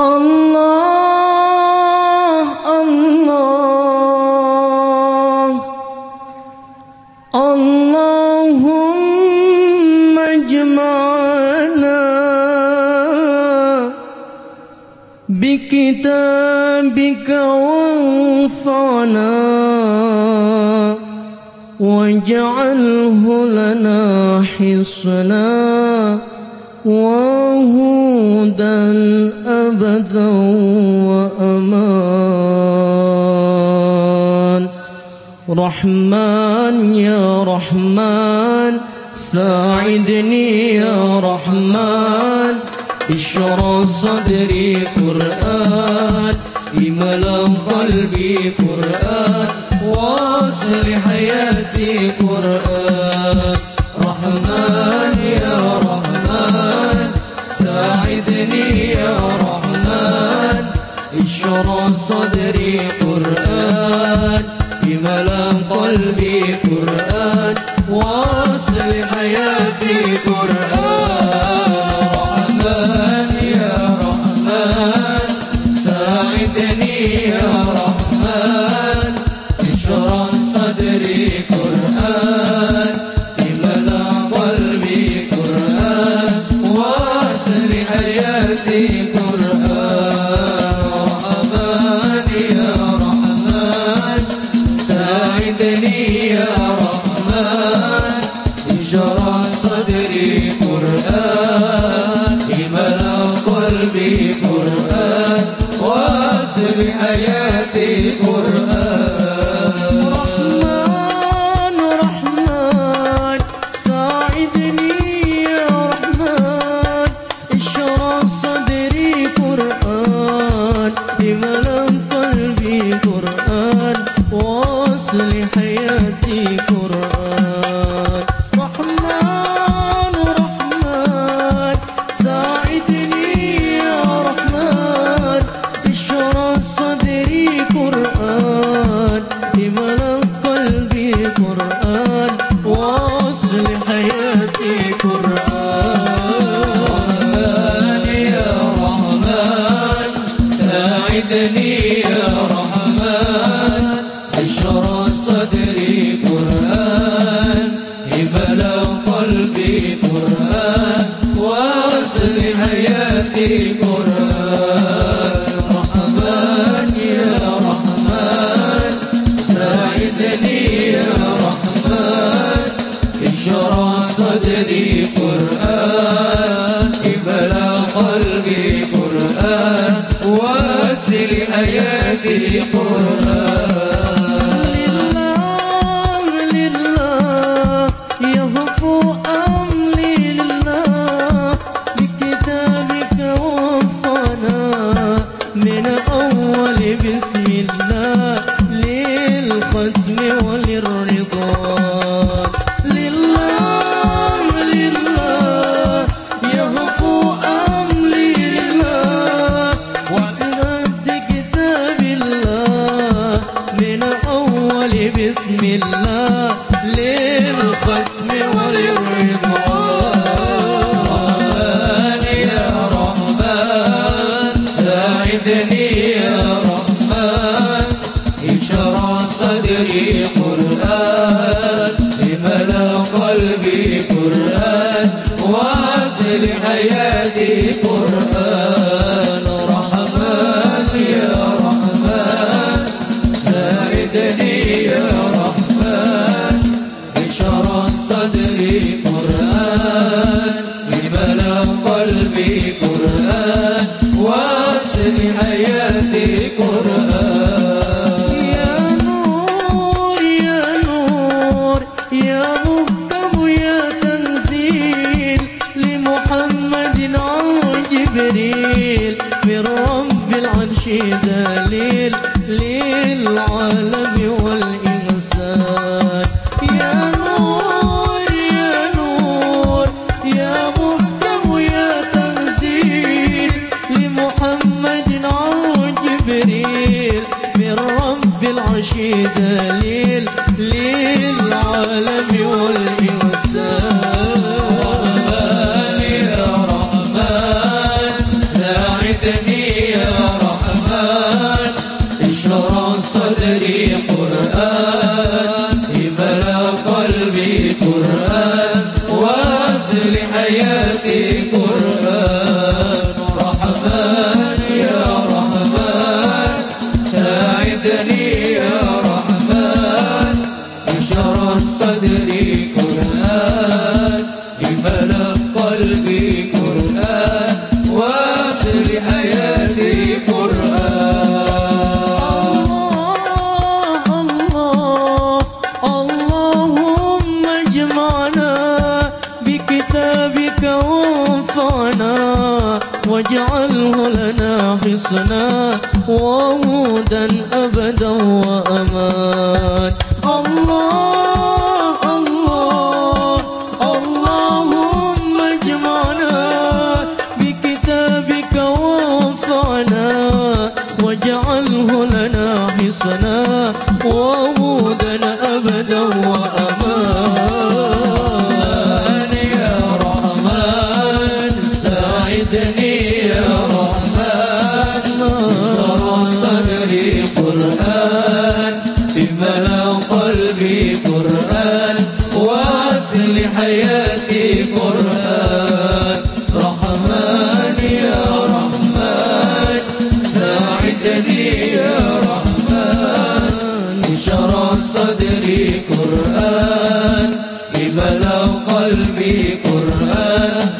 الله الله. اللهم اجمعنا بكتابك وانفعنا واجعله لنا حصنا. وهودا أبدا وأمان. رحمن يا رحمن ساعدني يا رحمن. اشرح صدري قرآن إملأ قلبي قرآن. واصل حياتي قرآن إملا قلبي قرآن واصل حياتي قرآن. رحمن يا رحمن ساعدني يا رحمن اشرح صدري قرآن إملا قلبي قرآن واصل حياتي قرآن. واسل حياتي قرآن. قلبي قرآن واصل حياتي قرآن. واصل حياتي يا نور يا نور يا يا لمحمد جبريل العرش دليل للعالم قرآن وأصل حياتي قرآن رحمن يا رحمن ساعدني يا رحمن. بشرا صدري حصنا وهودا أبدا وامان واسل حياتي قرآن رحمن يا رحمن ساعدني يا رحمن. اشرح صدري قرآن لملا قلبي قرآن.